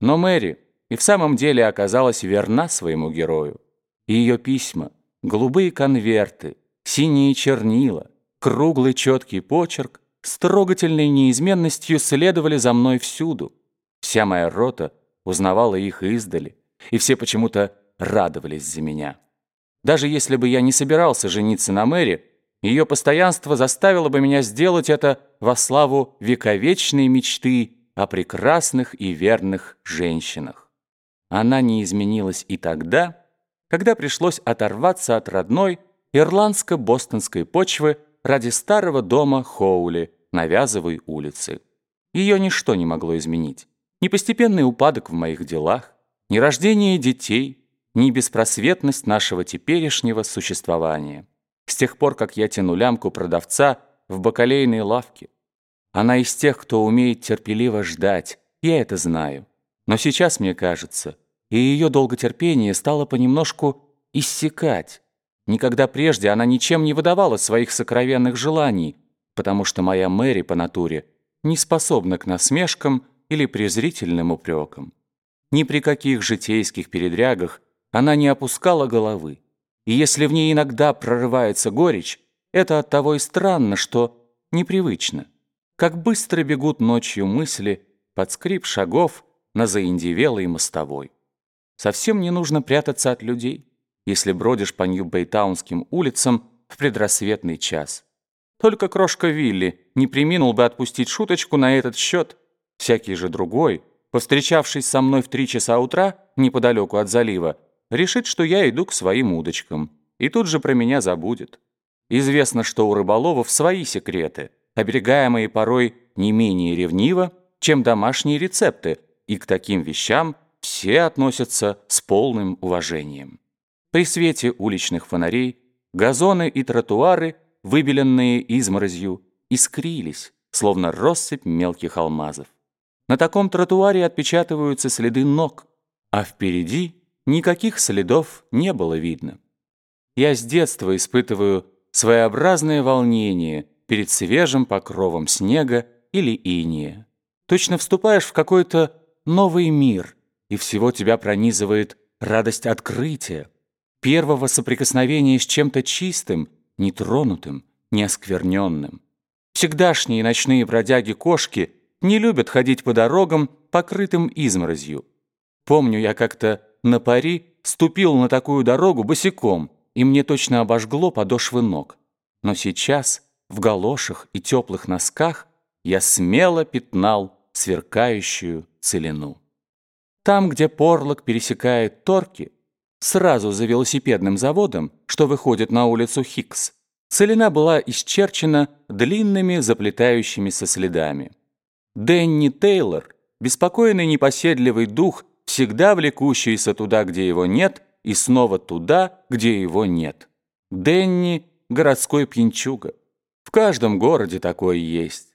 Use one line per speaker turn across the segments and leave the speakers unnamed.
Но Мэри и в самом деле оказалась верна своему герою. И ее письма, голубые конверты, синие чернила, круглый четкий почерк с трогательной неизменностью следовали за мной всюду. Вся моя рота узнавала их издали, и все почему-то радовались за меня. Даже если бы я не собирался жениться на Мэри, ее постоянство заставило бы меня сделать это во славу вековечной мечты о прекрасных и верных женщинах. Она не изменилась и тогда, когда пришлось оторваться от родной ирландско-бостонской почвы ради старого дома Хоули на Вязовой улице. Ее ничто не могло изменить. Ни постепенный упадок в моих делах, ни рождение детей, ни беспросветность нашего теперешнего существования. С тех пор, как я тяну лямку продавца в бакалейной лавке. Она из тех, кто умеет терпеливо ждать, я это знаю. Но сейчас, мне кажется, и ее долготерпение стало понемножку иссякать. Никогда прежде она ничем не выдавала своих сокровенных желаний, потому что моя Мэри по натуре не способна к насмешкам или презрительным упрекам. Ни при каких житейских передрягах она не опускала головы. И если в ней иногда прорывается горечь, это от того и странно, что непривычно. Как быстро бегут ночью мысли под скрип шагов на заиндевелой мостовой. Совсем не нужно прятаться от людей, если бродишь по Нью-Бейтаунским улицам в предрассветный час. Только крошка Вилли не приминул бы отпустить шуточку на этот счет. Всякий же другой, повстречавшись со мной в три часа утра неподалеку от залива, решит, что я иду к своим удочкам, и тут же про меня забудет. Известно, что у рыболовов свои секреты, оберегаемые порой не менее ревниво, чем домашние рецепты, и к таким вещам все относятся с полным уважением. При свете уличных фонарей газоны и тротуары, выбеленные изморозью, искрились, словно россыпь мелких алмазов. На таком тротуаре отпечатываются следы ног, а впереди никаких следов не было видно. Я с детства испытываю своеобразное волнение перед свежим покровом снега или иния. Точно вступаешь в какой-то новый мир, и всего тебя пронизывает радость открытия, первого соприкосновения с чем-то чистым, нетронутым, неоскверненным. Всегдашние ночные бродяги-кошки не любят ходить по дорогам, покрытым изморозью. Помню, я как-то на пари ступил на такую дорогу босиком, и мне точно обожгло подошвы ног. Но сейчас, в галошах и теплых носках, я смело пятнал сверкающую целину. Там, где Порлок пересекает Торки, сразу за велосипедным заводом, что выходит на улицу Хикс, целина была исчерчена длинными заплетающимися следами. Дэнни Тейлор, беспокойный непоседливый дух, всегда влекущийся туда, где его нет, и снова туда, где его нет. Дэнни — городской пьянчуга. В каждом городе такой есть.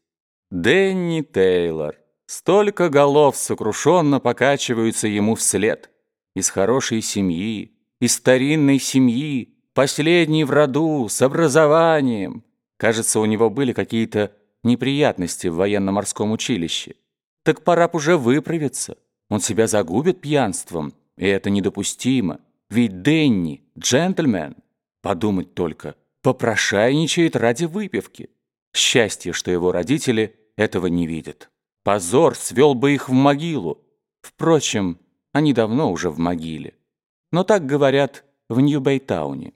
Дэнни Тейлор. Столько голов сокрушенно покачиваются ему вслед. Из хорошей семьи, из старинной семьи, последний в роду, с образованием. Кажется, у него были какие-то неприятности в военно-морском училище. Так пора б уже выправиться. Он себя загубит пьянством, и это недопустимо. Ведь Дэнни – джентльмен. Подумать только, попрошайничает ради выпивки. Счастье, что его родители этого не видят. Позор свел бы их в могилу. Впрочем, они давно уже в могиле. Но так говорят в Нью-Бейтауне.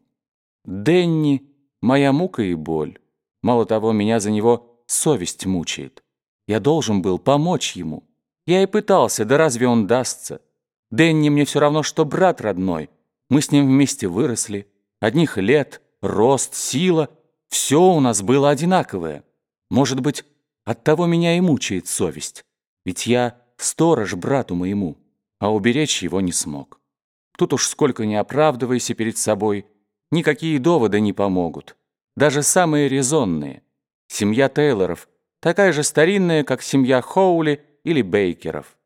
Дэнни – моя мука и боль. Мало того, меня за него совесть мучает. Я должен был помочь ему. Я и пытался, да разве он дастся? Дэнни мне все равно, что брат родной. Мы с ним вместе выросли. Одних лет, рост, сила. Все у нас было одинаковое. Может быть, оттого меня и мучает совесть. Ведь я сторож брату моему, а уберечь его не смог. Тут уж сколько не оправдывайся перед собой, никакие доводы не помогут. Даже самые резонные. Семья Тейлоров такая же старинная, как семья Хоули или Бейкеров.